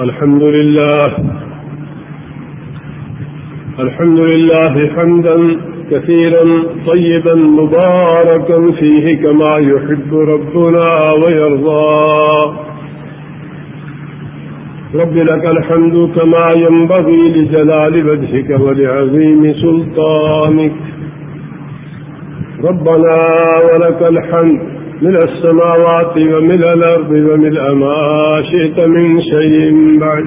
الحمد لله الحمد لله حمدا كثيرا طيبا مباركا فيه كما يحب ربنا ويرضى. رب لك الحمد كما ينبغي لجلال وجهك ولعظيم سلطانك. ربنا ولك الحمد من السماوات ومن الأرض ومن ما شئت من شيء بعد.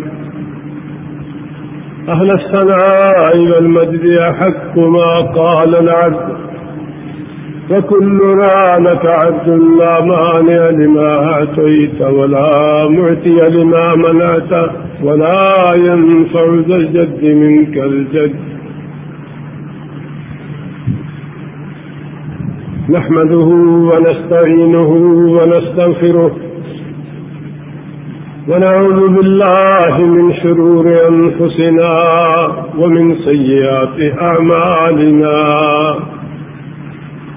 أهل الثناء والمجد أحق ما قال العبد. وكلنا لك عبد لا مانع لما أعطيت ولا معتي لما منعت ولا ينفع ذا الجد منك الجد. نحمده ونستعينه ونستغفره ونعوذ بالله من شرور أنفسنا ومن سيئات أعمالنا.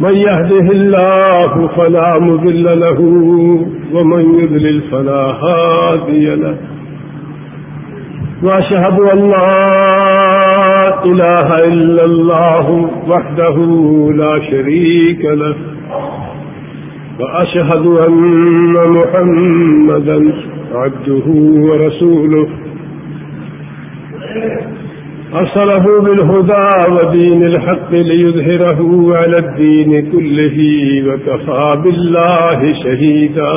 من يهده الله فلا مذل له ومن يذلل فلا هادي له. وأشهد أن لا إله إلا الله وحده لا شريك له. وأشهد أن محمدا عبده ورسوله. أرسله بالهدى ودين الحق ليظهره على الدين كله وكفى بالله شهيدا.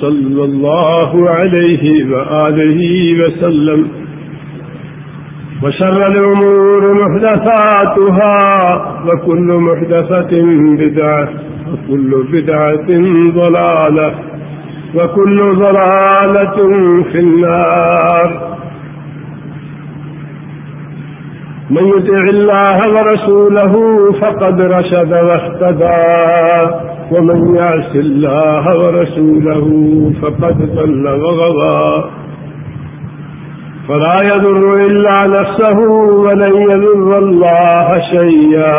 صلى الله عليه وآله وسلم. وشر الأمور محدثاتها، وكل محدثة بدعة، وكل بدعة ضلالة، وكل ضلالة في النار. من يطع الله ورسوله فقد رشد واهتدى. ومن يعص الله ورسوله فقد ضل وغضى فلا يضر إلا نفسه ولن يضر الله شيئا.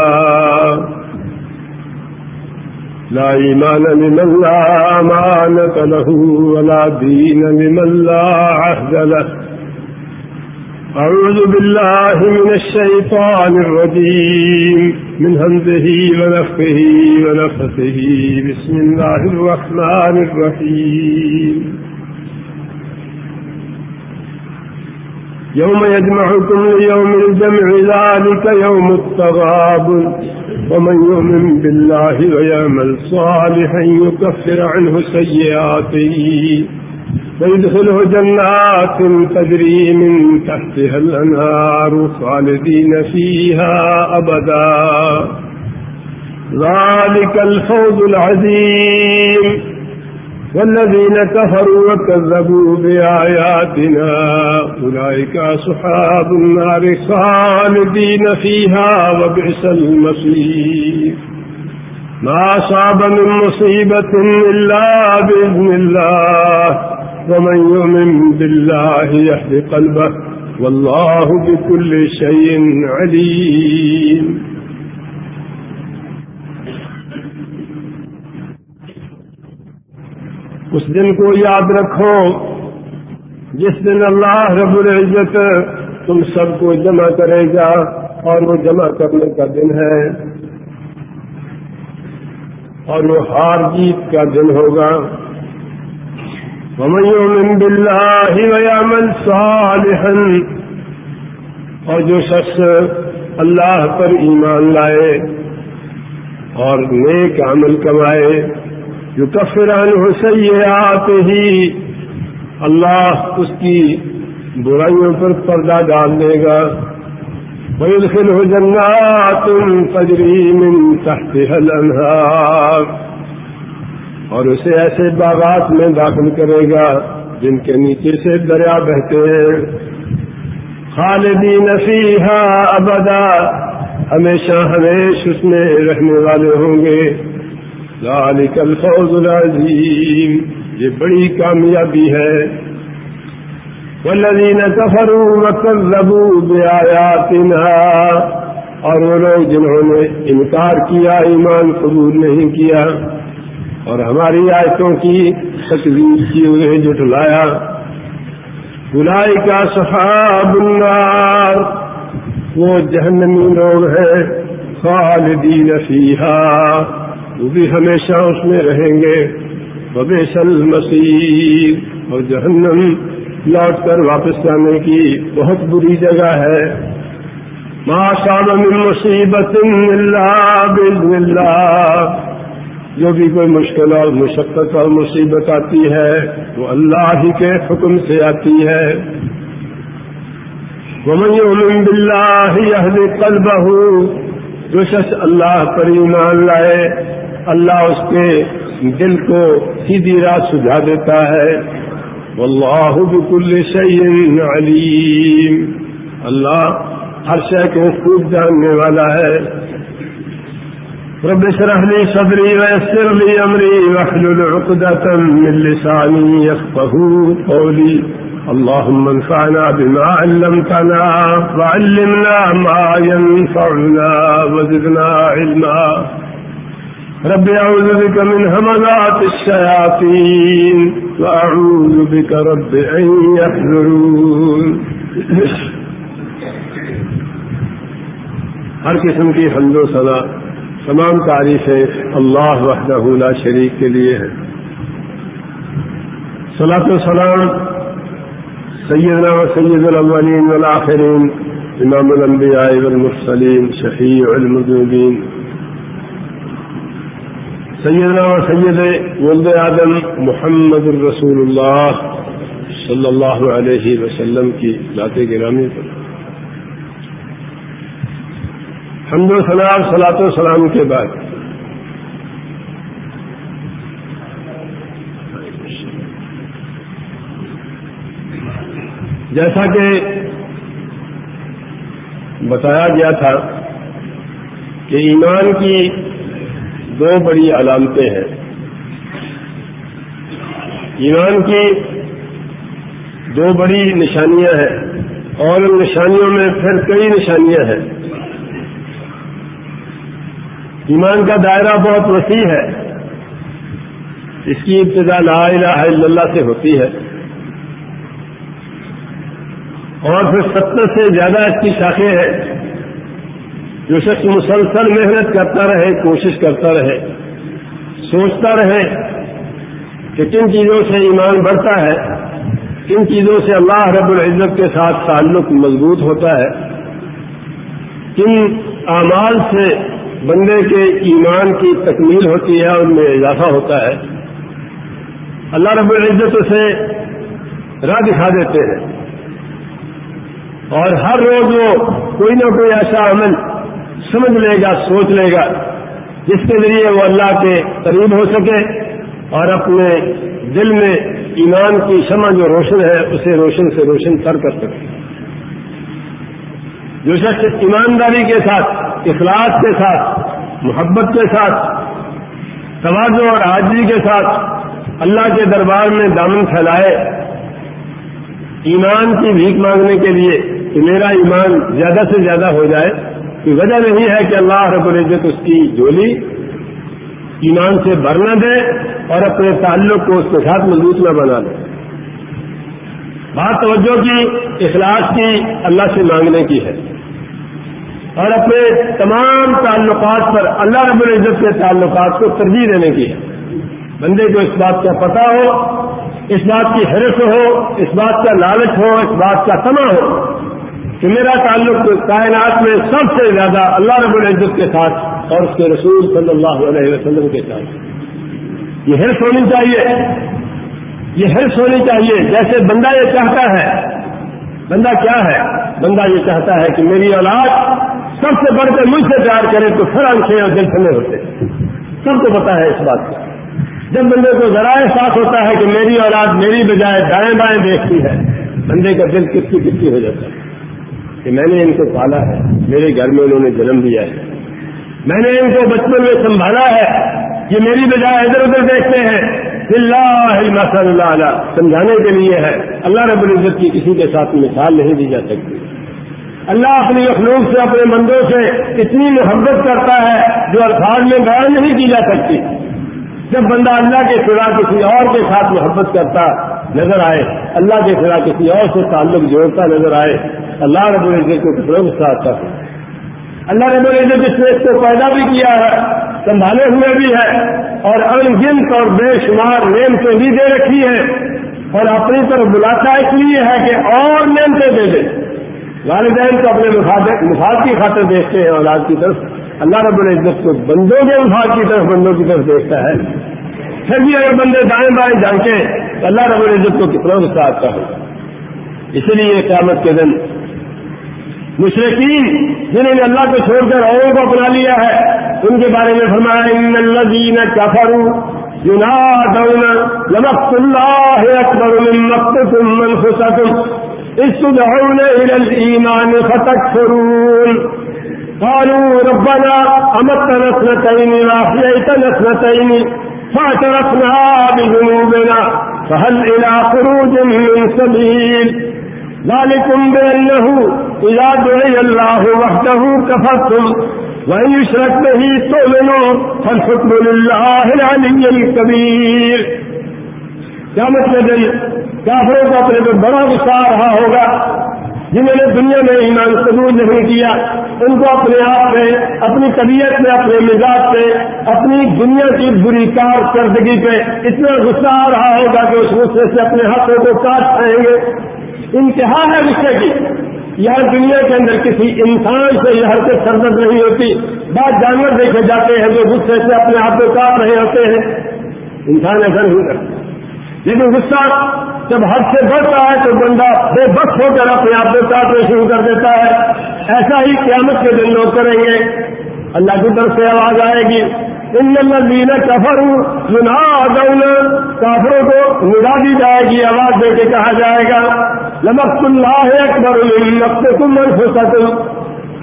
لا إيمان لمن لا أمانة له ولا دين لمن لا عهد له. أعوذ بالله من الشيطان الرجيم. من همزه ونفخه ونفسه بسم الله الرحمن الرحيم. يوم يجمعكم ليوم الجمع ذلك يوم التغاب. ومن يؤمن بالله ويعمل صالحا يكفر عنه سيئاته. ويدخله جنات تجري من تحتها الأنهار خالدين فيها أبدا. ذلك الفوز العظيم. والذين كفروا وكذبوا بآياتنا أولئك أصحاب النار خالدين فيها وبئس المصير. ما صاب من مصيبة إلا بإذن الله. ومن يؤمن بالله يهد قلبه والله بكل شيء عليم. اس دن کو یاد رکھو، جس دن اللہ رب العزت تم سب کو جمع کرے گا اور وہ جمع کرنے کا دن ہے اور وہ ہار جیت کا دن ہوگا۔ ومن يؤمن بالله ويعمل صالحا، اور جو شخص اللہ پر ایمان لائے اور نیک عمل کمائے جو کفران ہو آتے ہی اللہ اس کی برائیوں پر پردہ ڈال دے گا۔ ويدخله جنات تجري من تحتها الأنهار اور اسے ایسے باغات میں داخل کرے گا جن کے نیچے سے دریا بہتے ہیں۔ خالدین فیہا ابدا۔ ہمیشہ ہمیش اس میں رہنے والے ہوں گے۔ ذالک الفوز العظیم۔ یہ بڑی کامیابی ہے۔ والذین كفروا وكذبوا بآياتنا اور وہ لوگ جنہوں نے انکار کیا، ایمان قبول نہیں کیا۔ اور ہماری آیتوں کی تکلیف کی انہیں جٹلایا بلائی کا صحاب النار، وہ جہنمی لوگ ہیں، خالدین فیہا۔ وہ بھی ہمیشہ اس میں رہیں گے۔ ببیشل مسیح اور جہنم لوٹ کر واپس جانے کی بہت بری جگہ ہے۔ ماں صاحب مصیبت اللہ۔ جو بھی کوئی مشکل اور مشقت اور مصیبت آتی ہے، وہ اللہ ہی کے حکم سے آتی ہے۔ ومن بلّہ یہ کل بہو جو شخص اللہ پر ایمان لائے، اللہ اس کے دل کو سیدھی راہ سجھا دیتا ہے۔ واللہ بكل شيء علیم اللہ ہر شے کو خوب جاننے والا ہے۔ رب اشرح لي صدري ويسر لي امري واحلل عقدة من لساني يفقهوا قولي. اللهم انفعنا بما علمتنا وعلمنا ما ينفعنا وزدنا علما. رب أعوذ بك من همذات الشياطين وأعوذ بك رب أن يحذرون. ہر قسم کی حمد و صدا تمام تعریفیں اللہ وحدہ لا شریک کے لیے ہیں صلاۃ السلام سیدنا و سید الاولین والآخرین امام الانبیاء والمرسلین، شفیع المذنبین۔ سیدنا و سید ولد آدم محمد الرسول اللہ صلی اللہ علیہ وسلم کی ذات گرامی پر۔ حمد و سلام سلاط و سلام کے بعد۔ جیسا کہ بتایا گیا تھا کہ ایمان کی دو بڑی علامتیں ہیں۔ ایمان کی دو بڑی نشانیاں ہیں اور ان نشانیوں میں پھر کئی نشانیاں ہیں۔ ایمان کا دائرہ بہت وسیع ہے۔ اس کی ابتدا لا الہ الا اللہ سے ہوتی ہے۔ اور پھر ستر سے زیادہ اس کی شاخیں ہیں۔ جو شخص مسلسل محنت کرتا رہے، کوشش کرتا رہے، سوچتا رہے کہ کن چیزوں سے ایمان بڑھتا ہے، کن چیزوں سے اللہ رب العزت کے ساتھ تعلق مضبوط ہوتا ہے، کن اعمال سے بندے کے ایمان کی تکمیل ہوتی ہے ان میں اضافہ ہوتا ہے۔ اللہ رب العزت اسے راہ دکھا دیتے ہیں۔ اور ہر روز وہ کوئی نہ کوئی ایسا عمل سمجھ لے گا، سوچ لے گا، جس کے ذریعے وہ اللہ کے قریب ہو سکے اور اپنے دل میں ایمان کی شمع جو روشن ہے، اسے روشن سے روشن تر کر سکے۔ جو شخص ایمانداری کے ساتھ اخلاص کے ساتھ، محبت کے ساتھ توازو اور حاضری کے ساتھ اللہ کے دربار میں دامن پھیلائے۔ ایمان کی بھیک مانگنے کے لیے کہ میرا ایمان زیادہ سے زیادہ ہو جائے وجہ نہیں ہے کہ اللہ رب العزت اس کی جولی ایمان سے بھر نہ دے اور اپنے تعلق کو اس کے ساتھ مضبوط نہ بنا دے بات توجہ کی، اخلاص کی اللہ سے مانگنے کی ہے۔ اور اپنے تمام تعلقات پر اللہ رب العزت کے تعلقات کو ترجیح دینے کی ہے بندے کو اس بات کا پتہ ہو، اس بات کی حرف ہو، اس بات کا لالچ ہو، اس بات کا تما ہو کہ میرا تعلق کائنات میں سب سے زیادہ اللہ رب العزت کے ساتھ اور اس کے رسول صلی اللہ علیہ وسلم کے ساتھ۔ یہ ہرس ہونی چاہیے۔ یہ ہرس ہونی چاہیے۔ جیسے بندہ یہ چاہتا ہے، بندہ کیا ہے؟ بندہ یہ چاہتا ہے کہ میری اولاد سب سے بڑھ کر مجھ سے پیار کرے تو پھر آنکھیں اور دل سمے ہوتے سب کو پتا ہے اس بات کا۔ جب بندے کو ذرائع احساس ہوتا ہے کہ میری اولاد میری بجائے دائیں بائیں دیکھتی ہے، بندے کا دل کتنی کتنی ہو جاتا ہے کہ میں نے ان کو پالا ہے، میرے گھر میں انہوں نے جنم دیا ہے۔ میں نے ان کو بچپن میں سنبھالا ہے یہ میری بجائے ادھر ادھر دیکھتے ہیں۔ اللہ اللہ سمجھانے کے لیے ہے۔ اللہ رب العزت کی کسی کے ساتھ مثال نہیں دی جا سکتی۔ اللہ اپنی اخلوق سے، اپنے مندوں سے اتنی محبت کرتا ہے جو الفاظ میں بیان نہیں کی جا سکتی۔ جب بندہ اللہ کے سوا کسی اور کے ساتھ محبت کرتا نظر آئے، اللہ کے سوا کسی اور سے تعلق جوڑتا نظر آئے، اللہ رب العزت کو کتنا غصہ آتا ہے۔ اللہ رب العزت جس نے اس کو پیدا بھی کیا ہے، سنبھالے ہوئے بھی ہے، اور ان گنت اور بے شمار نعمتیں بھی دے رکھی ہیں اور اپنی طرف بلاتا اس لیے ہے کہ اور نعمتیں دے دے۔ والدین کو اپنے مفاد کی خاطر دیکھتے ہیں اولاد کی طرف۔ اللہ رب العزت کو بندوں کے مفاد کی طرف، بندوں کی طرف دیکھتا ہے۔ پھر بھی اگر بندے دائیں بائیں جانتے تو اللہ رب العزت کو کتنا غصہ آتا ہو اسی لیے قیامت کے دن مشرقین جنہوں نے اللہ کو چھوڑ کر اوروں کو اپنا لیا ہے، ان کے بارے میں فرمایا، ان الذین کفروا ينادون لمقت الله اکبر من مقتكم منفسكم استدعون الى الايمان فتكفرون. قالوا ربنا أمتنا اثنتين وأحييتنا اثنتين فاعترفنا بذنوبنا فهل إلى خروج من سبيل؟ ذلكم بأنه إذا دعي الله وحده كفرتم وإن يشرك به تؤمنوا فالحكم لله العلي الكبير. قیامت کے دن کافروں کا اپنے کو بڑا غصہ آ رہا ہوگا، جنہوں نے دنیا میں ایمان قبول نہیں کیا، ان کو اپنے آپ میں اپنی طبیعت میں، اپنے مزاج پہ اپنی دنیا کی بری کار کردگی پہ اتنا غصہ آ رہا ہوگا کہ اس غصے سے اپنے ہاتھوں کو کاٹ پائیں گے۔ انتہا ہے غصے کی۔ یہاں دنیا کے اندر کسی انسان سے یہ حرکت سرد نہیں ہوتی۔ بعض جانور دیکھے جاتے ہیں جو غصے سے اپنے ہاتھ کو کاٹ رہے ہوتے ہیں۔ انسان ایسا نہیں کرتا۔ لیکن غصہ جب حد سے بڑھتا ہے تو بندہ بے بس ہو کر اپنے آپ کو کاٹنا شروع کر دیتا ہے۔ ایسا ہی قیامت کے دن لوگ کریں گے۔ اللہ کی طرف سے آواز آئے گی۔ ان دینا کفر ہوں کافروں کو نگا دی جائے گی۔ آواز دے کے کہا جائے گا۔ لمک اللہ اکبر لمک تم ہو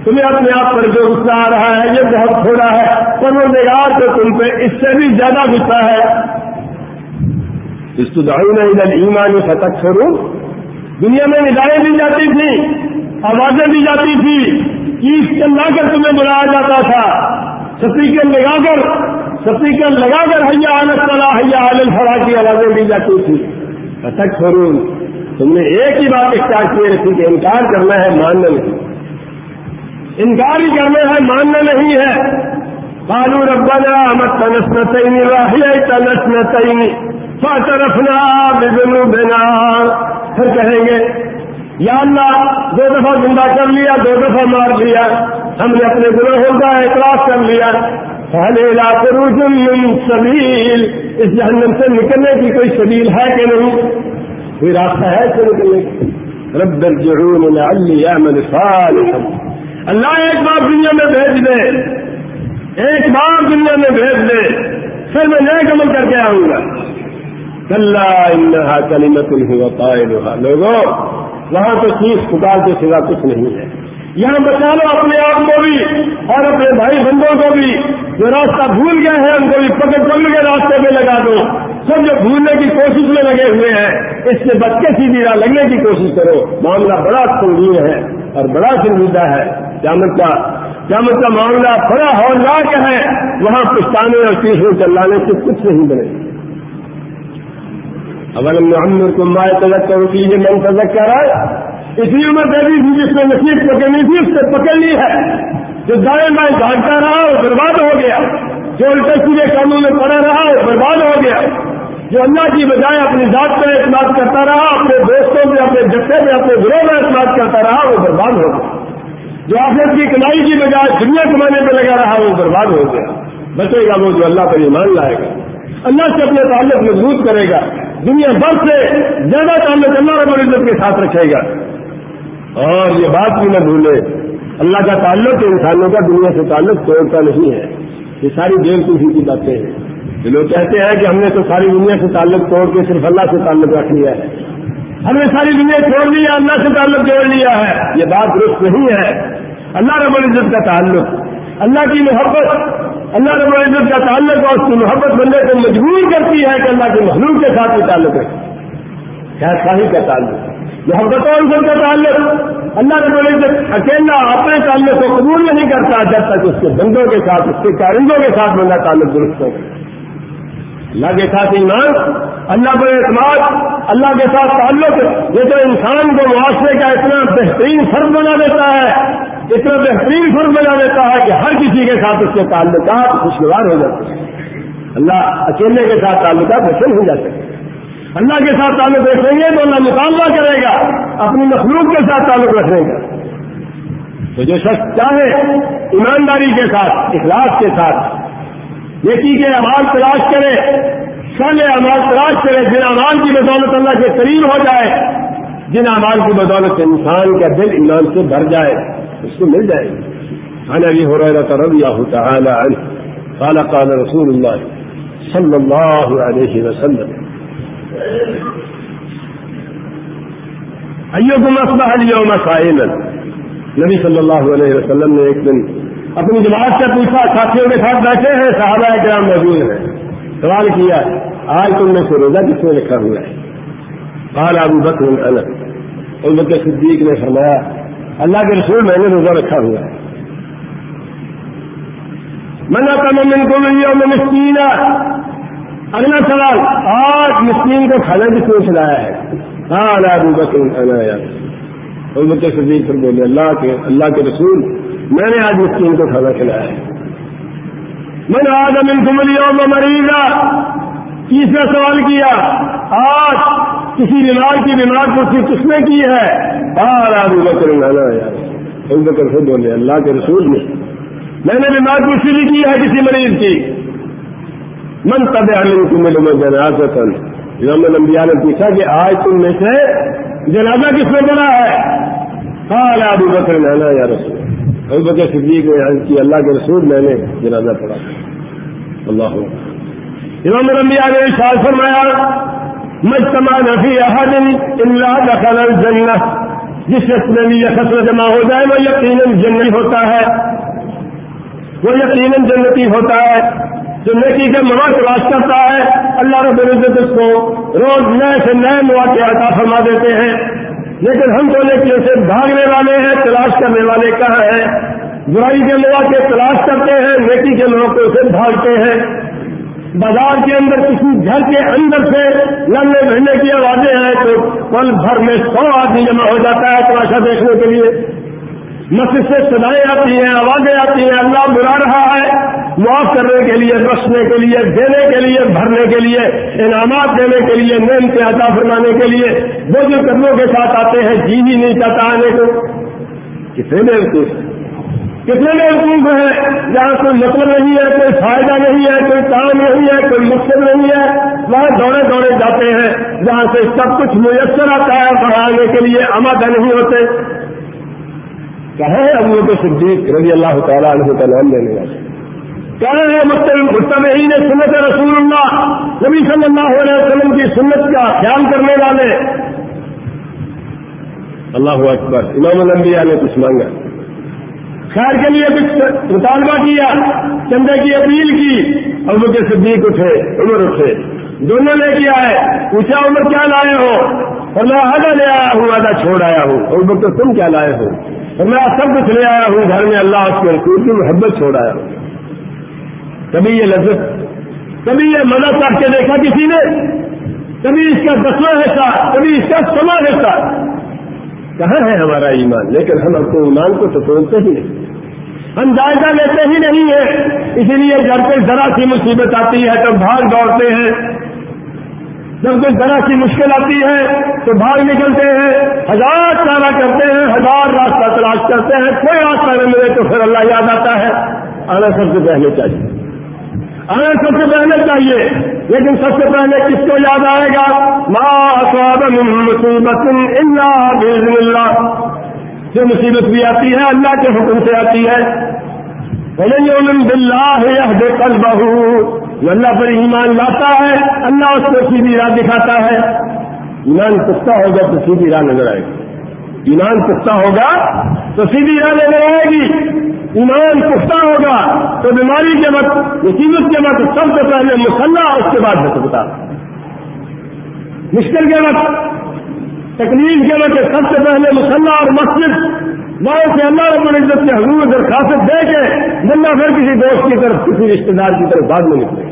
تمہیں اپنے آپ پر جو غصہ آ رہا ہے، یہ بہت تھوڑا ہے۔ پر وہ نگار تو تم پہ اس سے بھی زیادہ غصہ ہے۔ استدعون الى ایمان فتح دنیا میں ندائیں دی جاتی تھی، آوازیں دی جاتی تھی، عید چلا کر تمہیں بلایا جاتا تھا۔ سپیکر لگا کر سپیکر لگا کر حیا عالت حیا عالم فلاح کی آوازیں دی جاتی تھی۔ فتح چھوڑوں تم نے ایک ہی بات اختیار کیے رکھی کہ انکار کرنا ہے، ماننا نہیں۔ انکار ہی کرنا ہے، ماننا نہیں ہے۔ بالو ربنا مت تنسنا تئی واحد تنسنا تئی فاعترفنا پھر کہیں گے، یا اللہ، دو دفعہ زندہ کر لیا، دو دفعہ مار دیا ہم نے اپنے گناہوں کا اعتراف کر لیا۔ پہلے علاقے سبیل اس جہنم سے نکلنے کی کوئی سبیل ہے کہ نہیں؟ کوئی راستہ ہے اس سے نکلنے کی؟ رب الجعون لعلی اعمل صالحا۔ اللہ ایک بار دنیا میں بھیج دے۔ ایک بار دنیا میں بھیج دے۔ پھر میں نئے عمل کر کے آؤں گا۔ انہا کلمت ہوا قائلها لوگوں وہاں تو چیز پکار کے سوا کچھ نہیں ہے۔ یہاں بچا لو اپنے آپ کو بھی اور اپنے بھائی بندوں کو بھی۔ جو راستہ بھول گئے ہیں، ان کو بھی پکڑ پکڑ کے راستے پہ لگا دو۔ سب جو بھولنے کی کوشش میں لگے ہوئے ہیں، اس سے بچے سیدھی راہ لگنے کی کوشش کرو۔ معاملہ بڑا سنگین ہے اور بڑا سنجیدہ ہے۔ قیامت کا قیامت کا معاملہ بڑا ہولناک ہے۔ وہاں پچھتانے اور تیسرے چلانے سے کچھ نہیں بنے۔ اگر محمد کو مائع تلک کرو کی یہ من تلک کر رہا ہے اسی عمر دے تھی جس نے نصیب پکڑنی تھی اس سے پکڑ لی ہے جو دائیں بائیں گھانٹتا رہا وہ برباد ہو گیا. جو الٹے سیدھے کاموں میں پڑا رہا وہ برباد ہو گیا. جو اللہ کی بجائے اپنی ذات پہ اعتماد کرتا رہا، اپنے دوستوں میں، اپنے جتھے میں، اپنے گروہ میں اعتماد کرتا رہا، وہ برباد ہو گیا. جو آخر کی کمائی کی بجائے دنیا کمانے پہ لگا رہا، وہ برباد ہو گیا. بچے گا وہ جو اللہ پر ایمان لائے گا. اللہ سے اپنے تعلق مضبوط کرے گا. دنیا بھر سے زیادہ تعلق اللہ رب العزت کے ساتھ رکھے گا۔ اور یہ بات بھی نہ بھولے، اللہ کا تعلق انسانوں کا، دنیا سے تعلق توڑتا نہیں ہے۔ یہ ساری دیر کی باتیں ہیں۔ لوگ کہتے ہیں کہ ہم نے تو ساری دنیا سے تعلق توڑ کے صرف اللہ سے تعلق رکھ لیا ہے۔ ہم نے ساری دنیا چھوڑ لیا اللہ سے تعلق جوڑ لیا ہے۔ یہ بات درست نہیں ہے۔ اللہ رب العزت کا تعلق، اللہ کی محبت اللہ رب العزت کا تعلق اور اس کی محبت بندے کو مجبور کرتی ہے کہ اللہ کے محلوم کے ساتھ بھی تعلق ہے خیر خاصی کا تعلق؟ محبت اور کا تعلق۔ اللہ رب العزت اکیلا اپنے تعلق کو قبول نہیں کرتا جب تک اس کے بندوں کے ساتھ، اس کے کارندوں کے ساتھ بندہ تعلق درست ہو۔ اللہ کے ساتھ ایمان، اللہ پر اعتماد، اللہ کے ساتھ تعلق۔ یہ تو انسان کو معاشرے کا اتنا بہترین فرض بنا دیتا ہے۔ اتنا بہترین فرض بنا دیتا ہے کہ ہر کسی کے ساتھ اس کے تعلقات خوشگوار ہو جاتے ہیں۔ اللہ اکیلے کے ساتھ تعلقات ایسے نہیں جاتے ہیں۔ اللہ کے ساتھ تعلق رکھیں گے تو اللہ مقابلہ کرے گا، اپنی مخلوق کے ساتھ تعلق رکھنے کا تو جو شخص چاہے، ایمانداری کے ساتھ، اخلاص کے ساتھ، نیکی کے اعمال تلاش کرے سن اعمال تلاش کرے، جن اعمال کی بدولت اللہ کے قریب ہو جائے، جن اعمال کی بدولت انسان کا دل، ایمان سے بھر جائے۔ اس کو مل جائے انا بھی ہو رہا رضی اللہ تعالی عنہ قال قال رسول اللہ صلی اللہ علیہ وسلم، ایوکم اصبح اليوم صائما؟ نبی صلی اللہ علیہ وسلم نے ایک دن اپنی جماعت سے پوچھا، ساتھیوں کے ساتھ بیٹھے ہیں، صحابہ کرام موجود ہیں۔ سوال کیا، آج تم نے سے روزہ کس نے لکھا ہوا ہے؟ قال ابو بکر الگ ابو بکر صدیق نے فرمایا اللہ کے رسول میں نے روزہ رکھا ہوا ہے۔ منا کم من کو میں مسکین اگلا سوال، آج مسکین کو کھانا کس نے کھلایا ہے؟ قال ابو بکر ابو بکر صدیق پر بولے، اللہ کے اللہ کے رسول، میں نے آج مسکین کو کھانا کھلایا ہے۔ میں نے آج امن کملی اور مریضا۔ تیسرا سوال کیا، آج کسی بیمار کی بیمار کو کس نے کی ہے؟ آر آدمی بکر ابو بکر سے بولے، اللہ کے رسول نے۔ میں نے بیمار کو بھی کی ہے، کسی مریض کی۔ من تب امن کمل میں جنازہ تن امام الانبیاء نے پوچھا کہ آج تم میں سے جنازہ کس نے بنا ہے؟ آر ابو بکر لانا یا رسول ابو بکر صدیق نے عرض کی، اللہ کے رسول میں نے جنازہ پڑھا۔ اللہ امام الانبیاء نے ارشاد فرمایا مجتمع نفی احد الا دخل الجنہ، جس شخص میں بھی یہ خسر جمع ہو جائے، وہ یقیناً جنتی ہوتا ہے۔ وہ یقیناً جنتی ہوتا ہے۔ جو نیکی کا مواقع تلاش کرتا ہے، اللہ رب العزت اس کو روز نئے سے نئے مواقع عطا فرما دیتے ہیں۔ لیکن ہم تو نیکیوں سے بھاگنے والے ہیں، تلاش کرنے والے کہاں ہیں؟ برائی کے مواقع تلاش کرتے ہیں، نیکی کے مواقع سے بھاگتے ہیں۔ بازار کے اندر، کسی گھر کے اندر سے لڑنے بھرنے کی آوازیں ہیں تو پل بھر میں سو آدمی جمع ہو جاتا ہے تماشا دیکھنے کے لیے۔ مسجد سے سدائیں آتی ہیں، آوازیں آتی ہیں، اللہ برا رہا ہے۔ معاف کرنے کے لیے رسنے کے لیے، دینے کے لیے، بھرنے کے لیے، انعامات دینے کے لیے نیم کے عطا فرمانے کے لیے۔ وہ جو قدموں کے ساتھ آتے ہیں جی ہی نہیں چاہتا آنے کو۔ کتنے دیر کتنے دیر حکومت ہے جہاں کوئی مطلب نہیں ہے، کوئی فائدہ نہیں ہے، کوئی کام نہیں ہے، کوئی مقصد نہیں ہے، وہاں دوڑے دوڑے جاتے ہیں، جہاں سے سب کچھ میسر آتا ہے پڑھانے کے لیے آمادہ نہیں ہوتے۔ کہاں ہے ابو کے صدیق رضی اللہ تعالیٰ عنہ کا نام لینے والے؟ کہاں ہے مستمعین سنت رسول اللہ نبی صلی اللہ علیہ وسلم کی سنت کا خیال کرنے والے۔ اللہ اکبر، امام الانبیاء نے کچھ مانگا۔ خیر کے لیے کچھ مطالبہ کیا، چندے کی اپیل کی، ابو کے صدیق اٹھے، عمر اٹھے، دونوں لے کے آئے، پوچھا، عمر، کیا لائے ہو؟ اور میں آدھا لے آیا ہوں، آدھا چھوڑ آیا ہوں۔ اور تو تم کیا لائے ہو؟ اور میں سب کچھ لے آیا ہوں، گھر میں اللہ، اس کے رسول کی محبت چھوڑ آیا ہوں۔ کبھی یہ لذت، کبھی یہ مزہ چاہ کے دیکھا کسی نے؟ کبھی اس کا دسواں حصہ، کبھی اس کا سما حصہ۔ کہاں ہے ہمارا ایمان؟ لیکن ہم اپنے ایمان کو تو ہی نہیں۔ ہم جائزہ لیتے ہی نہیں ہیں۔ اسی لیے گھر پہ ذرا سی مصیبت آتی ہے تو بھاگ دوڑتے ہیں۔ جب کوئی ذرا سی مشکل آتی ہے تو بھاگ نکلتے ہیں۔ ہزار چارہ کرتے ہیں، ہزار راستہ تلاش کرتے ہیں۔ کوئی راستہ نہ ملے تو پھر اللہ یاد آتا ہے۔ آنا سب سے پہلے چاہیے۔ آنا سب سے پہلے چاہیے، لیکن سب سے پہلے کس کو یاد آئے گا؟ ماں مصیبت اللہ اللہ جو مصیبت بھی آتی ہے، اللہ کے حکم سے آتی ہے۔ بہو جو اللہ پر ایمان لاتا ہے، اللہ اس کو سیدھی راہ دکھاتا ہے۔ ایمان پختہ ہوگا تو سیدھی راہ نظر آئے گی۔ ایمان پختہ ہوگا تو سیدھی راہ نظر آئے گی۔ ایمان پختہ ہوگا تو بیماری کے وقت، مصیبت کے وقت سب سے پہلے مسلح اس کے بعد بتا مشکل کے وقت، تکلیف کے وقت سب سے پہلے مسلح اور مسجد۔ وہ سے اللہ رب العزت کے حضور درخواست دے کے بندہ پھر کسی دوست کی طرف، کسی رشتے دار کی طرف بعد میں نکلے۔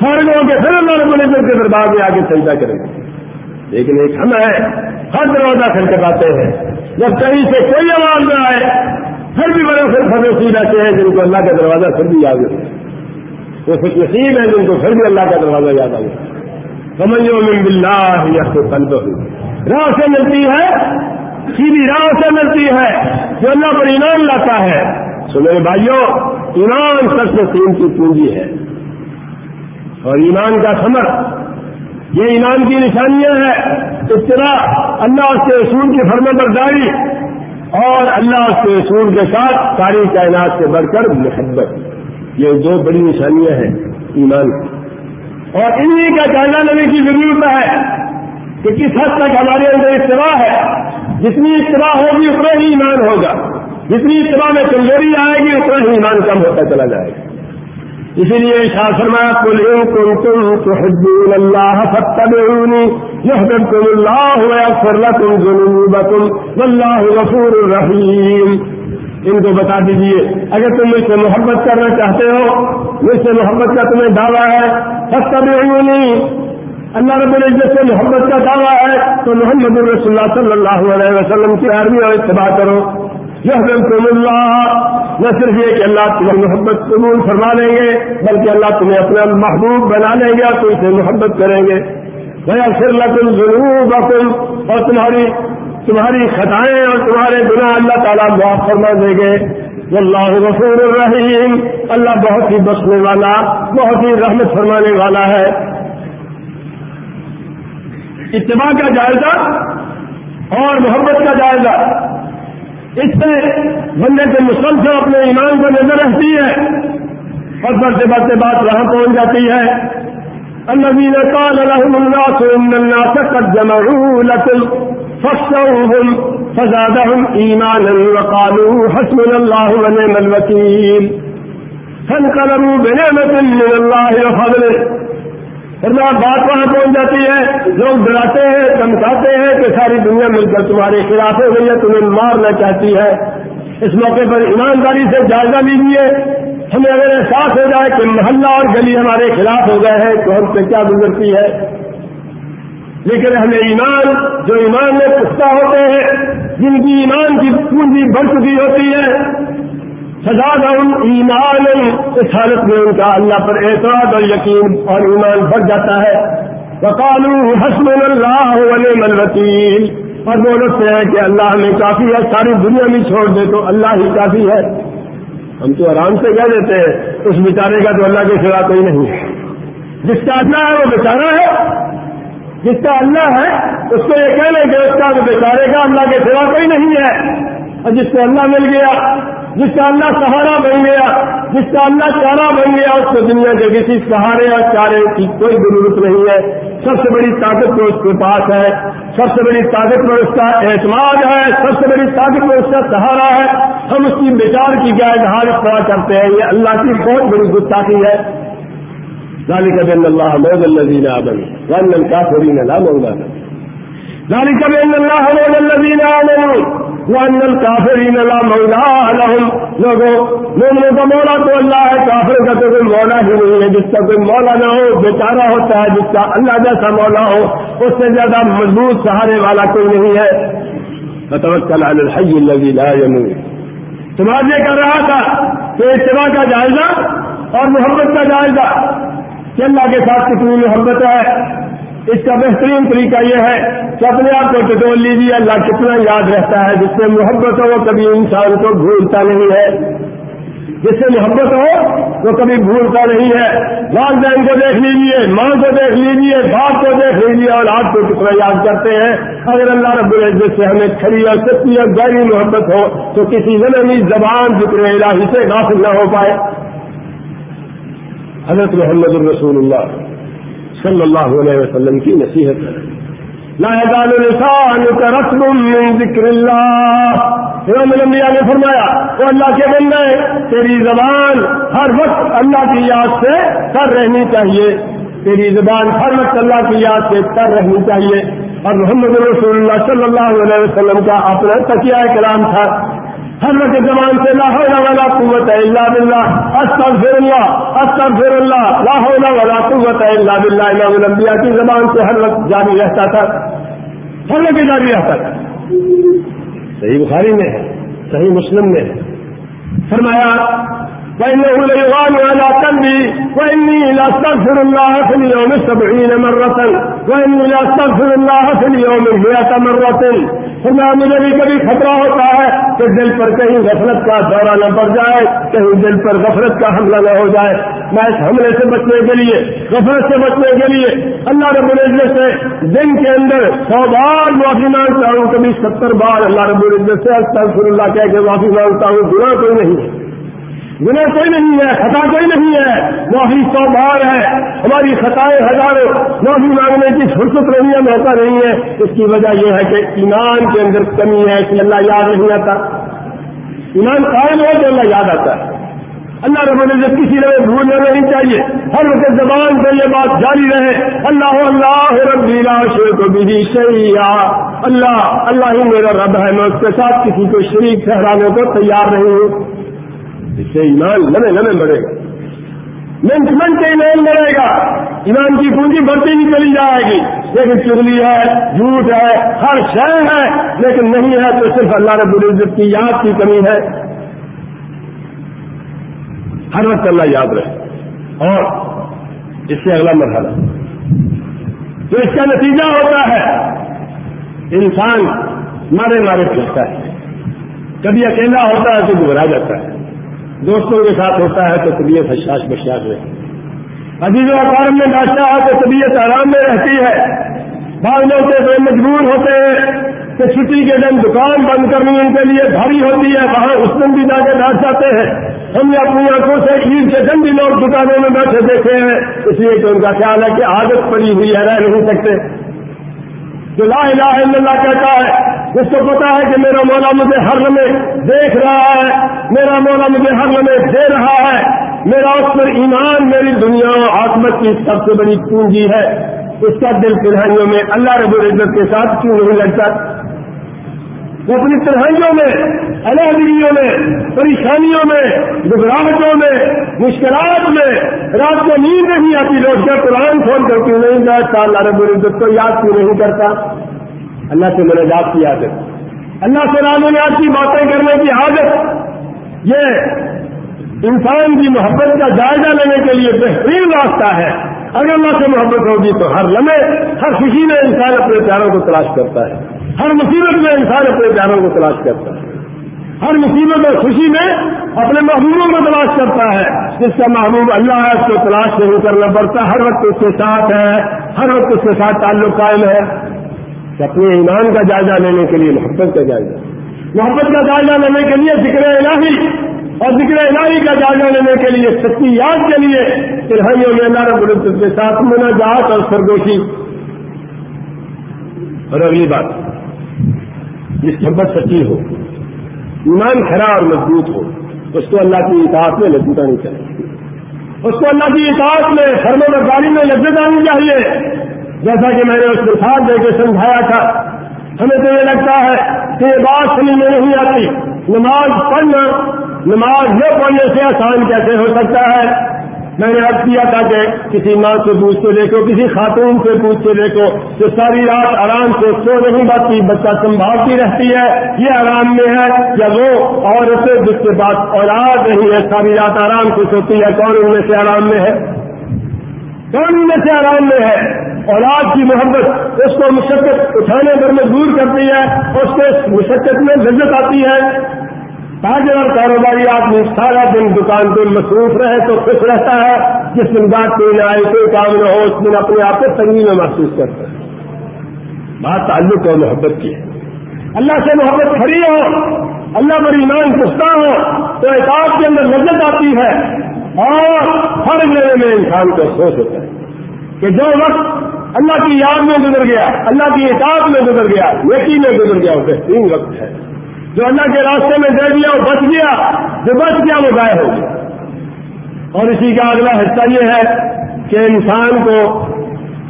سارے لوگوں کے پھر اللہ رب العزت کے دربار میں آگے سجدہ کریں۔ گے لیکن ایک ہم ہے ہر دروازہ کھل ہیں۔ جب کہیں سے کوئی آواز نہ آئے پھر بھی بڑے پھر پھر سی رہتے ہیں جن کو اللہ کا دروازہ پھر بھی یاد ہو۔ وہ خوش نصیب ہے جن کو پھر بھی اللہ کا دروازہ یاد آ گیا سمجھو من بلّہ یا تو راہ سے ملتی ہے، سیدھی راہ سے ملتی ہے جو اللہ پر ایمان لاتا ہے۔ سو میرے بھائیوں ایمان سب سے تین کی پونجی ہے۔ اور ایمان کا سمر یہ ایمان کی نشانیاں ہے ابتدا، اللہ اس کے اصول کی فرم برداری اور اللہ اس کے اصول کے ساتھ ساری کائنات سے بڑھ کر محبت. یہ دو بڑی نشانیاں ہیں ایمان کی. اور انہیں کا کہنا لینے کی ضرورت ہے کہ کس حد تک ہمارے اندر اجتماع ہے؟ جتنی اجتماع ہوگی اتنا ہی ایمان ہوگا. جتنی اجتماع میں کمزوری آئے گی، اتنا ہی ایمان کم ہوتا چلا جائے گا. اسی لیے شاہ فرما کل تم تحبون اللہ فتبعونی یحببکم اللہ ویغفر لکم ذنوبکم، واللہ غفور الرحیم ان کو بتا دیجیے، اگر تم مجھ سے محبت کرنا چاہتے ہو، مجھ سے محبت کا تمہیں دعویٰ ہے فتبعونی اللہ رب العزت سے محبت کا دعویٰ ہے، تو محمد رسول اللہ صلی اللہ علیہ وسلم کی آرمی اور اتباع کرو۔ یہ اللہ نہ صرف یہ کہ اللہ تمہیں محبت قبول فرما لیں گے، بلکہ اللہ تمہیں اپنا محبوب بنا لیں گے تو اسے محبت کریں گے۔ بھیا پھر تم ضرور اور تمہاری تمہاری خطائیں اور تمہارے گناہ اللہ تعالیٰ معاف فرما دیں گے۔ اللہ غفور الرحیم اللہ بہت ہی بسنے والا، بہت ہی رحمت فرمانے والا ہے۔ اتباع کا جائزہ اور محبت کا جائزہ۔ اس سے بندے کے مسلسل اپنے ایمان کو نظر رہتی ہے اور بڑھتے بڑھتے بات وہاں پہنچ جاتی ہے۔ الذين قال لهم الناس ان الناس قد جمعوا لكم فاخشوهم فزادهم ايمانا وقالوا حسبنا الله ونعم الوكيل فانقلبوا بنعمة من الله وفضله۔ ورنہ بات وہاں پہنچ جاتی ہے۔ لوگ ڈراتے ہیں چمکاتے ہیں کہ ساری دنیا مل کر تمہارے خلاف ہو گئی ہے، تمہیں مارنا چاہتی ہے۔ اس موقع پر ایمانداری سے جائزہ لیجیے ہمیں اگر احساس ہو جائے کہ محلہ اور گلی ہمارے خلاف ہو گئے ہیں، تو ہم سے کیا گزرتی ہے؟ لیکن ہمیں ایمان، جو ایمان میں پختہ ہوتے ہیں، جن کی ایمان کی پونجی بڑھ چکی ہوتی ہے سزاد ایمان اس حالت میں ان کا اللہ پر اعتراض اور یقین اور ایمان بڑھ جاتا ہے۔ وقالو حسم اللہ علیہ الوکیل۔ اور وہ لوگ سے ہے کہ اللہ ہمیں کافی ہے، ساری دنیا میں چھوڑ دے تو اللہ ہی کافی ہے۔ ہم تو آرام سے کہہ دیتے ہیں، اس بیچارے کا تو اللہ کے سوا کوئی نہیں ہے۔ جس کا اللہ ہے وہ بیچارہ ہے۔ جس کا اللہ ہے، اس کو یہ کہہ لیں کہ اس کا بیچارے کا اللہ کے سوا کوئی نہیں ہے۔ اور جس کو اللہ مل گیا جس کا اللہ سہارا بن گیا، جس کا اللہ چارہ بن گیا، اس کو دنیا کے کسی سہارے اور چارے کی کوئی ضرورت نہیں ہے۔ سب سے بڑی طاقت تو اس کے پاس ہے۔ سب سے بڑی طاقت میں اس کا اعتماد ہے۔ سب سے بڑی طاقت میں اس کا سہارا ہے۔ ہم اس کی بیچار کی کیا اظہار پڑا کرتے ہیں؟ یہ اللہ کی بہت بڑی گستاخی ہے۔ ذالک بن اللہ مود الذین آمنوا وان الکافرین لا مولا لهم۔ ذالک بن اللہ مود الذین آمنوا۔ کافرین اللہ مولا لهم لوگوں مومنوں کا مولا تو اللہ ہے، کافر کا تو کوئی مولا ہی نہیں ہے، جس کا کوئی مولا نہ ہو، بیچارہ ہوتا ہے، جس کا اللہ جیسا مولا ہو، اس سے زیادہ مضبوط سہارے والا کوئی نہیں ہے۔ فتوکل علی الحی الذی لا يموت۔ تمہارا یہ کر رہا تھا کہ اتباع کا جائزہ اور محبت کا جائزہ۔ کہ اللہ کے ساتھ کتنی محبت ہے اس کا بہترین طریقہ یہ ہے کہ اپنے آپ کو ٹٹول لیجیے اللہ کتنا یاد رہتا ہے، جس سے محبت ہو وہ کبھی انسان کو بھولتا نہیں ہے۔ جس سے محبت ہو، وہ کبھی بھولتا نہیں ہے۔ والدین کو دیکھ لیجیے ماں کو دیکھ لیجیے باپ کو دیکھ لیجیے اور آپ کو کتنا یاد کرتے ہیں۔ اگر اللہ رب العزت سے ہمیں کھڑی اور سچی اور گہری محبت ہو، تو کسی زمینی زبان ذکر الہی سے غافل نہ ہو پائے۔ حضرت محمد الرسول اللہ۔ صلی اللہ علیہ وسلم کی نصیحت ہے۔ لا يزال لسانك رسم من ذکر اللہ۔ امام الانبیاء نے فرمایا وہ اللہ کے بندے، تیری زبان ہر وقت اللہ کی یاد سے کر رہنی چاہیے۔ تیری زبان ہر وقت اللہ کی یاد سے کر رہنی چاہیے۔ اور محمد رسول اللہ صلی اللہ علیہ وسلم کا اپنا تکیہ کلام تھا۔ ہر وقت زبان سے لا حول ولا قوت الا باللہ استغفر اللہ استغفر اللہ لا حول ولا قوت الا باللہ، امام الانبیاء کی زبان سے ہر وقت جاری رہتا تھا۔ ہر وقت جاری رہتا تھا۔ صحیح بخاری میں ہے، صحیح مسلم میں ہے۔ فرمایا فإنه ليغان على قلبي وإني لأستغفر الله في اليوم سبعين مرة وإني لأستغفر الله في اليوم مئة مرة. فرمایا مجھے بھی کبھی خطرہ ہوتا ہے کہ دل پر کہیں غفلت کا دورہ نہ پڑ جائے، کہیں دل پر غفلت کا حملہ نہ ہو جائے۔ میں اس حملے سے بچنے کے لیے، غفلت سے بچنے کے لیے اللہ رب العزت سے دن کے اندر سو بار معافی مانگتا ہوں، کبھی ستر بار اللہ رب العزت سے استغفر اللہ کہہ کے معافی مانگتا ہوں، گناہ کوئی نہیں ہے۔ گناہ کوئی نہیں ہے، خطا کوئی نہیں ہے۔ معافی سو بار ہے۔ ہماری خطائیں ہزاروں معافی مانگنے کی فرصت نہیں ہے، موقع نہیں ہے۔ اس کی وجہ یہ ہے کہ ایمان کے اندر کمی ہے کہ اللہ یاد نہیں آتا۔ ایمان قائم ہو تو اللہ یاد آتا ہے۔ اللہ رب العزت کسی طرح بھولنا نہیں چاہیے۔ ہر وقت زبان سے یہ بات جاری رہے۔ اللہ اللہ رب کو بھی صحیح اللہ اللہ ہی میرا رب ہے، میں اس کے ساتھ کسی کو شریک ٹھہرانے کو تیار نہیں ہوں۔ اس سے ایمان لمے لمے بڑھے گا۔ منٹ منٹ ایمان بڑھے گا۔ ایمان کی پونجی بڑھتی ہی چلی جائے گی۔ لیکن چگلی ہے، جھوٹ ہے، ہر شہ ہے۔ لیکن نہیں ہے تو صرف اللہ رب العزت کی یاد کی کمی ہے۔ ہر وقت اللہ یاد رہے۔ اور اس سے اگلا مرحلہ۔ تو اس کا نتیجہ ہوتا ہے، انسان مارے مارے پھرتا ہے۔ کبھی اکیلا ہوتا ہے تو گھبرا جاتا ہے۔ دوستوں کے ساتھ ہوتا ہے تو طبیعت حشاش بشاش رہتی عزیز و اکارم میں ناشتہ ہے تو طبیعت آرام میں رہتی ہے۔ بعض لوگ سے مجبور ہوتے ہیں کہ چھٹی کے دن دکان بند کرنی ان کے لیے بھاری ہوتی ہے، وہاں اس دن بھی جا کے بیٹھ جاتے ہیں۔ ہم نے اپنی آنکھوں سے عید کے دن بھی لوگ دکانوں میں بیٹھے دیکھے ہیں، اس لیے کہ ان کا خیال ہے کہ عادت پڑی ہوئی ہے، رہ نہیں سکتے۔ جو لا الہ الا اللہ کہتا ہے جس کو پتا ہے کہ میرا مولا مجھے ہر لمحے دیکھ رہا ہے، میرا مولا مجھے ہر لمحے دے رہا ہے۔ میرا اس پر ایمان، میری دنیا و آتمت کی سب سے بڑی پونجی ہے۔ اس کا دل تنہائیوں میں اللہ رب العزت کے ساتھ کیوں نہیں لگتا؟ وہ اپنی تنہائیوں میں، علیحدگیوں میں، پریشانیوں میں، گھبراہٹوں میں، مشکلات میں، رات کو نیند نہیں آتی، لوگ کیا قرآن چھوڑ کر کیوں نہیں بیٹھتا اللہ رب العزت کو یاد کیوں نہیں کرتا؟ اللہ سے مناجات کی عادت۔ اللہ سے رام کی باتیں کرنے کی عادت۔ یہ انسان کی محبت کا جائزہ لینے کے لیے بہترین راستہ ہے۔ اگر اللہ سے محبت ہوگی تو ہر لمحے ہر خوشی میں انسان اپنے پیاروں کو تلاش کرتا ہے۔ ہر مصیبت میں انسان اپنے پیاروں کو تلاش کرتا ہے۔ ہر مصیبت اور خوشی میں اپنے محبوبوں کو تلاش کرتا ہے۔ جس کا محبوب اللہ ہے، اس کو تلاش نہیں کرنا پڑتا ہر وقت اس کے ساتھ ہے۔ ہر وقت اس کے ساتھ تعلق قائم ہے۔ کہ اپنے ایمان کا جائزہ لینے کے لیے، محبت کا جائزہ۔ محبت کا جائزہ لینے کے لیے ذکر الہی اور ذکر الہی کا جائزہ لینے کے لیے سچی یاد کے لیے ترہائیوں میں اللہ رب العزت کے ساتھ مناجات اور سرگوشی۔ اور اگلی بات، جس محبت سچی ہو، ایمان کھڑا اور مضبوط ہو، اس کو اللہ کی اطاعت میں لذت آنی چاہیے۔ اس کو اللہ کی اطاعت میں فرم و گاڑی میں لذت آنی چاہیے۔ جیسا کہ میں نے اس کو ساتھ دے کے سمجھایا تھا، ہمیں تو یہ لگتا ہے کہ یہ بات سمجھ میں نہیں آتی۔ نماز پڑھنا، نماز نہ پڑھنے سے آسان کیسے ہو سکتا ہے؟ میں نے اب کیا تھا کہ کسی ماں سے پوچھ کے دیکھو، کسی خاتون سے پوچھ کے دیکھو جو ساری رات آرام سے سو نہیں پاتی بچہ سنبھالتی رہتی ہے، یہ آرام میں ہے یا وہ عورت جس کے پاس اولاد نہیں ہے، ساری رات آرام سے سوتی ہے، کون ان میں سے آرام میں ہے؟ کون ان میں سے آرام میں ہے؟ اولاد کی محبت، اس کو مشقت اٹھانے پر مجبور کرتی ہے، اس کو مشقت میں لذت آتی ہے۔ تاکہ اور کاروباری آدمی سارا دن دکان پہ مصروف رہے تو خوش رہتا ہے، جس دن بات کوئی نہ آئے، کوئی کام نہ ہو، اس دن اپنے آپ کو تنگی میں محسوس کرتا ہے۔ بات تعلق اور محبت کی ہے۔ اللہ سے محبت کھڑی ہو، اللہ پر ایمان پختہ ہو، تو احتاب کے اندر لذت آتی ہے اور ہر میرے میں انسان کو افسوس ہوتا ہے۔ کہ جو وقت اللہ کی یاد میں گزر گیا، اللہ کی احتاب میں گزر گیا، یقین میں گزر گیا اسے تین وقت ہے۔ جو اللہ کے راستے میں دے دیا وہ بچ گیا، جو بچ گیا، وہ گائے ہو گیا۔ اور اسی کا اگلا حصہ یہ ہے کہ انسان کو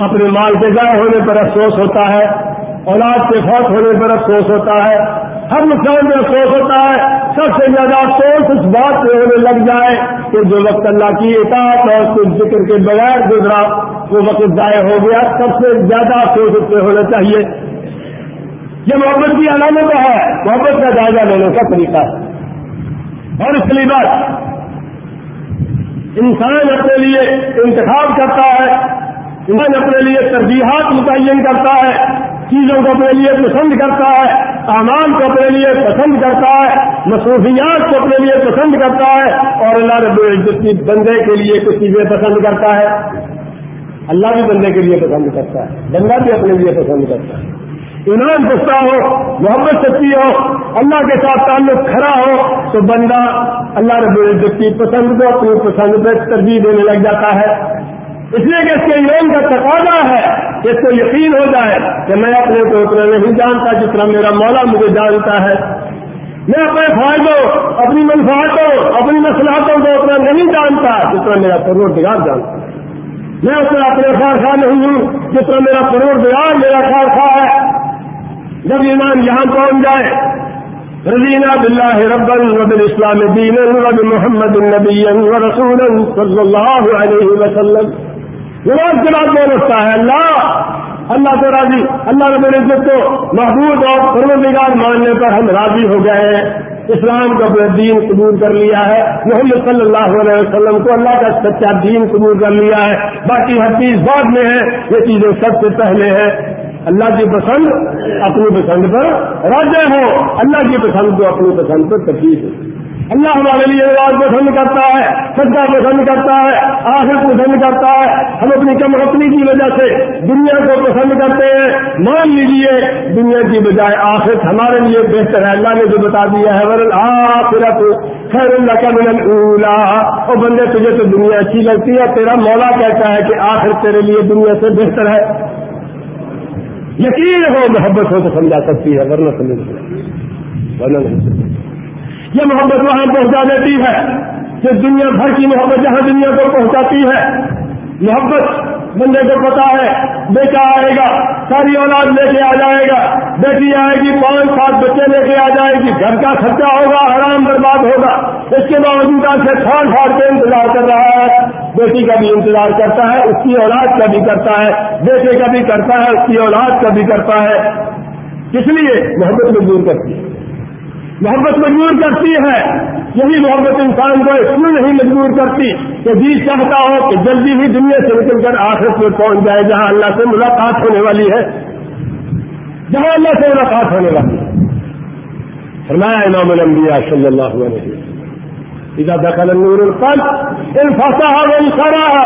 اپنے مال کے ضائع ہونے پر افسوس ہوتا ہے، اولاد کے فوت ہونے پر افسوس ہوتا ہے ہر نقصان میں افسوس ہوتا ہے، سب سے زیادہ افسوس اس بات پہ ہونے لگ جائے کہ جو وقت اللہ کی اطاعت اور کچھ ذکر کے بغیر گزرا، وہ وقت ضائع ہو گیا۔ سب سے زیادہ افسوس اس پہ ہونا چاہیے۔ یہ محبت کی علامت ہے۔ محبت کا جائزہ لینے کا طریقہ ہے۔ اور اس لیے بات، انسان اپنے لیے انتخاب کرتا ہے، انسان اپنے لیے ترجیحات متعین کرتا ہے، چیزوں کو اپنے لیے پسند کرتا ہے۔ امان کو اپنے لیے پسند کرتا ہے، مصروفیات کو اپنے لیے پسند کرتا ہے اور اللہ رب العزت کی بندے کے لیے کچھ چیزیں پسند کرتا ہے۔ اللہ بھی بندے کے لیے پسند کرتا ہے، بندہ بھی اپنے لیے پسند کرتا ہے۔ ایمان پستا ہو، محبت سچی ہو، اللہ کے ساتھ تعلق کھڑا ہو، تو بندہ اللہ رب العزت کی پسند کو اپنی پسند پہ ترجیح دینے لگ جاتا ہے۔ اس لیے کہ اس کے ایمان کا تقاضا ہے کہ اس کو یقین ہو جائے کہ میں اپنے کو اتنا نہیں جانتا جس طرح میرا مولا مجھے جانتا ہے۔ میں اپنے فائدوں اپنی منفاطوں اپنی مسلحتوں کو اتنا نہیں جانتا جس طرح میرا پروردگار جانتا میں اتنا اپنے خواہ نہیں ہوں جس طرح میرا پروردگار میرا خواہ ہے۔ جب ایمان یہاں پہنچ جائے، رضینا بلّہ ربن رب الاسلام دین رب محمد النبی رسول صلی اللہ علیہ وسلم۔ نماز کے بعد میں رکھتا ہے، اللہ اللہ کو راضی، اللہ رب العزت کو محبوب اور پروردگار ماننے پر ہم راضی ہو گئے ہیں۔ اسلام کا اپنا دین قبول کر لیا ہے۔ محمد صلی اللہ علیہ وسلم کو اللہ کا سچا دین قبول کر لیا ہے۔ باقی ہر چیز بعد میں ہے، یہ چیزیں سب سے پہلے ہے اللہ کی پسند اپنی پسند پر راجے ہو۔ اللہ کی پسند کو اپنی پسند پر ترجیح ہو۔ اللہ ہمارے لیے رواج پسند کرتا ہے سجا پسند کرتا ہے آخر پسند کرتا ہے۔ ہم اپنی کم اپنی کی وجہ سے دنیا کو پسند کرتے ہیں۔ مان لیجیے دنیا کی بجائے آخر ہمارے لیے بہتر ہے۔ اللہ نے جو بتا دیا ہے ورن آخرت خیر اللہ کا من اولا اور بندے، تجھے تو دنیا اچھی لگتی ہے، تیرا مولا کہتا ہے کہ آخر تیرے لیے دنیا سے بہتر ہے۔ یقین ہو، محبت ہو تو سمجھا سکتی ہے، ورنہ سمجھ ورنہ نہیں یہ محبت وہاں پہنچا دیتی ہے کہ دنیا بھر کی محبت جہاں دنیا کو پہنچاتی ہے۔ محبت، بندے کو پتا ہے، بیٹا آئے گا، ساری اولاد لے کے آ جائے گا، بیٹی آئے گی، پانچ سات بچے لے کے آ جائے گی، گھر کا خرچہ ہوگا آرام برباد ہوگا۔ اس کے باوجود آج سے پھاڑ پھاڑ کے انتظار کر رہا ہے۔ بیٹی کا بھی انتظار کرتا ہے، اس کی اولاد کا بھی کرتا ہے، بیٹے کا بھی کرتا ہے، اس کی اولاد کا بھی کرتا ہے۔ اس لیے؟ محبت مجبور کرتی ہے۔ محبت مجبور کرتی ہے۔ یہی محبت انسان کو اس میں نہیں مجبور کرتی کہ جی چاہتا ہو کہ جلدی ہی دنیا سے نکل کر آخر میں پہنچ جائے جہاں اللہ سے ملاقات ہونے والی ہے۔ جہاں اللہ سے ملاقات ہونے والی ہے۔ فرمایا امام الانبیاء صلی اللہ علیہ وسلم، اذا دخل النور القلب، ان وانصرح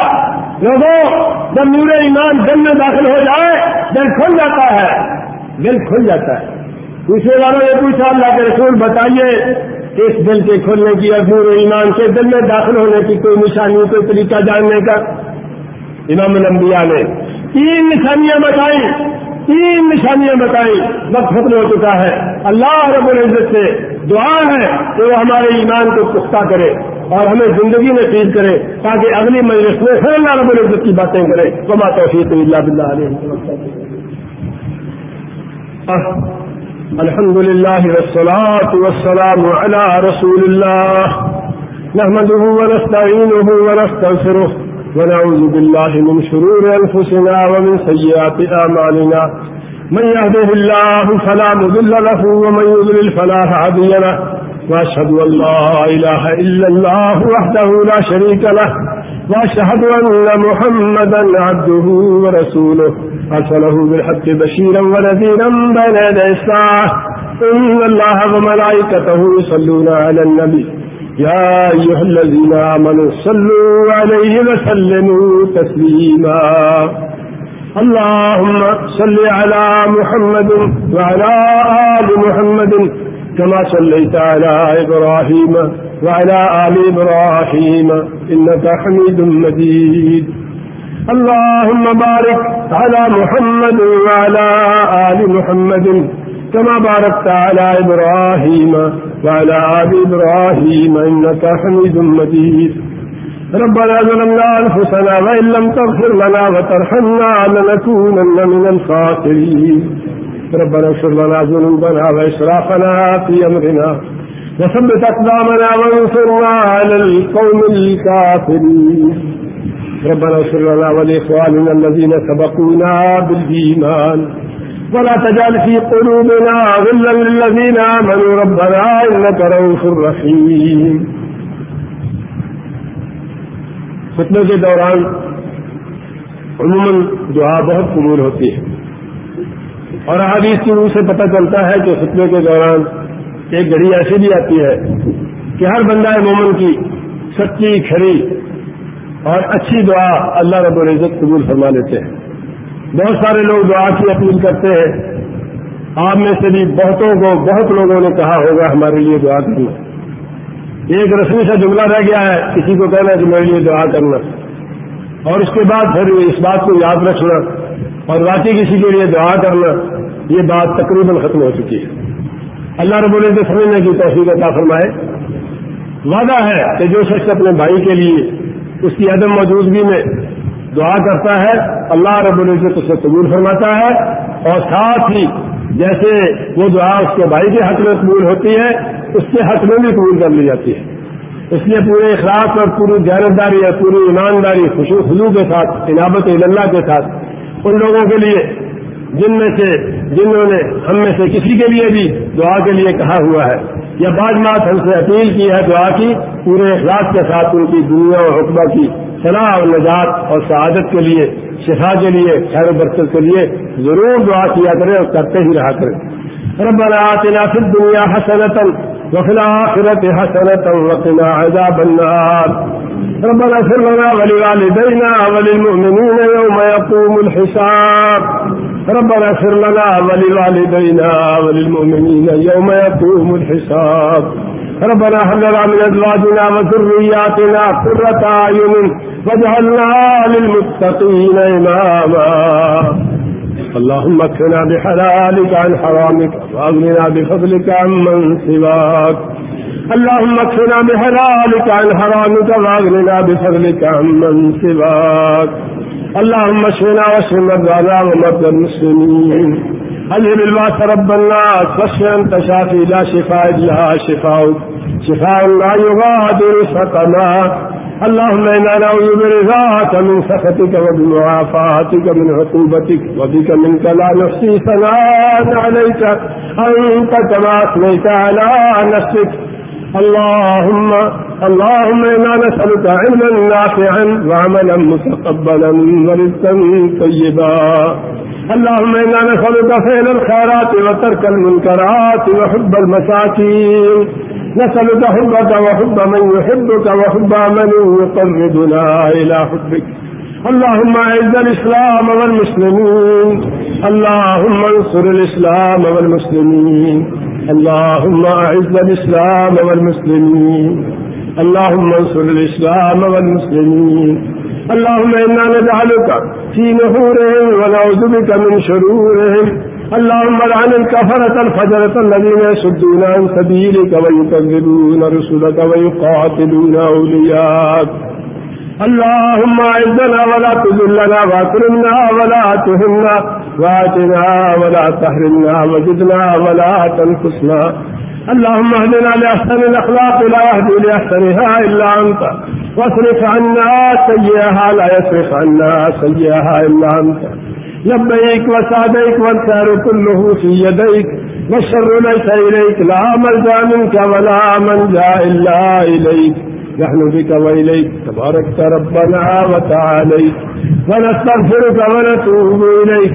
لوگوں، جب نور ایمان دل میں داخل ہو جائے، دل کھل جاتا ہے۔ دل کھل جاتا ہے۔ دوسرے والوں نے پوچھا، اللہ کے رسول بتائیے اس دل کے کھولنے کی افور ایمان کے دل میں داخل ہونے کی کوئی نشانی، کوئی طریقہ جاننے کا؟ امام الانبیاء نے تین نشانیاں بتائیں، تین نشانیاں بتائیں۔ وقت ختم ہو چکا ہے۔ اللہ رب العزت سے دعا ہے کہ وہ ہمارے ایمان کو پختہ کرے اور ہمیں زندگی میں فیل کرے تاکہ اگلی مجلس میں پھر اللہ رب العزت کی باتیں کرے۔ کما توفیق اللہ بلّہ علیہ الحمد لله والصلاة والسلام على رسول الله. نحمده ونستعينه ونستغفره ونعوذ بالله من شرور أنفسنا ومن سيئات آمالنا من يهده الله فلا مذل له ومن يذلل فلا هادي له. وأشهد أن لا إله إلا الله وحده لا شريك له. وأشهد أن محمدا عبده ورسوله. أرسله بالحق بشيرا ونذيرا بين يدي الساعة. إن الله وملائكته يصلون على النبي. يا أيها الذين آمنوا صلوا عليه وسلموا تسليما. اللهم صل على محمد وعلى آل محمد كما صليت على إبراهيم. وعلى آل إبراهيم إنك حميد مجيد. اللهم بارك على محمد وعلى آل محمد كما باركت على إبراهيم وعلى آل إبراهيم إنك حميد مجيد. ربنا ظلمنا أنفسنا وإن لم تغفر لنا وترحمنا لنكونن من الخاسرين. ربنا اغفر لنا ذنوبنا وإسرافنا في أمرنا. وثبت أقدامنا وانصرنا على القوم الكافرين. ربنا اغفر لنا ولإخواننا الذين سبقونا بالإيمان. ولا تجعل في قلوبنا غلا للذين آمنوا. ربنا إنك رؤوف رحيم. خطبے کے دوران عموماً دعا بہت قبول ہوتی ہے اور حدیث کی روح سے پتہ چلتا ہے کہ خطبے کے دوران ایک گھڑی ایسی بھی آتی ہے کہ ہر بندہ مومن کی، سچی کھڑی اور اچھی دعا اللہ رب العزت قبول فرما لیتے ہیں۔ بہت سارے لوگ دعا کی اپیل کرتے ہیں۔ آپ میں سے بھی بہتوں کو بہت لوگوں نے کہا ہوگا ہمارے لیے دعا کرنا۔ ایک رسمی سا جملہ رہ گیا ہے، کسی کو کہنا کہ میرے لیے دعا کرنا۔ اور اس کے بعد پھر اس بات کو یاد رکھنا اور واقعی کسی کے لیے دعا کرنا، یہ بات تقریباً ختم ہو چکی ہے۔ اللہ رب العزت سمجھنے کی توفیق عطا فرمائے۔ وعدہ ہے کہ جو شخص اپنے بھائی کے لیے اس کی عدم موجودگی میں دعا کرتا ہے، اللہ رب العزت اسے قبول فرماتا ہے۔ اور ساتھ ہی جیسے وہ دعا اس کے بھائی کے حق میں قبول ہوتی ہے، اس کے حق میں بھی قبول کر لی جاتی ہے۔ اس لیے پورے اخلاق اور پوری جانبداری اور پوری ایمانداری خوشو خلو کے ساتھ انابت اللہ کے ساتھ ان لوگوں کے لیے جن میں سے جنہوں نے ہم میں سے کسی کے لیے بھی دعا کے لیے کہا ہوا ہے۔ یا بعض بات ہم سے اپیل کی ہے دعا کی، پورے اخلاق کے ساتھ ان کی دنیا اور حکمہ کی صلاح اور نجات اور سعادت کے لیے، شفا کے لیے، خیر برکت کے لیے ضرور دعا کیا کرے اور کرتے ہی رہا کرے۔ ربنا آتنا في الدنيا حسنة وفي الآخرة حسنة وقنا عذاب النار۔ ربنا اغفر لنا ولوالدينا وللمؤمنين يوم يقوم الحساب۔ ربنا اغفر لنا ولوالدينا وللمؤمنين يوم يقوم الحساب. ربنا هب لنا من ازواجنا وذرياتنا قرة اعين واجعلنا للمتقين اماما اللهم اكفنا بحلالك عن حرامك واغننا بفضلك عمن سواك. اللهم اكفنا بحلالك عن حرامك واغننا بفضلك عمن سواك. اللهم اشفنا واشف مرضانا ومرضى المسلمين. اذهب الباس رب الناس واشف انت شافي لا شفاء الا شفاؤك. شفاء لا يغادر سقما. اللهم انا نعوذ برضاك من سخطك وبمعافاتك من عقوبتك وبك منك لا نحصي ثناء عليك. انت كما اثنيت على نفسك. اللهم اللهم انا نسالك علما نافعا وعملا متقبلا ورزقا طيبا. اللهم انا نسالك فعل الخيرات وترك المنكرات وحب المساكين. نسألك حبك وحب من يحبك وحب من يقربنا إلى حبك. اللهم أعز الإسلام والمسلمين. اللهم انصر الإسلام والمسلمين. اللهم أعز الإسلام والمسلمين. اللهم انصر الإسلام والمسلمين. اللهم إنا نجعلك في نحورهم ونعوذ بك من شرورهم. اللهم لعن الكفرة الفجرة الذين يسدون عن سبيلك ويكذبون رسلك ويقاتلون أولياءك. اللهم أعزنا ولا تذلنا واكرمنا ولا تهنا. وآتنا ولا تحرمنا وجدنا ولا تنقصنا. اللهم اهدنا لأحسن الأخلاق، لا يهدي لأحسنها إلا أنت. واصرف عنا سيئها، لا يصرف عنا سيئها إلا أنت. لبيك وسعديك والخير كله في يديك. والشر ليس إليك، لا ملجا منك ولا منجا إلا إليك. نحن بك وإليك تبارك ربنا وتعاليك ونستغفرك ونتوب إليك.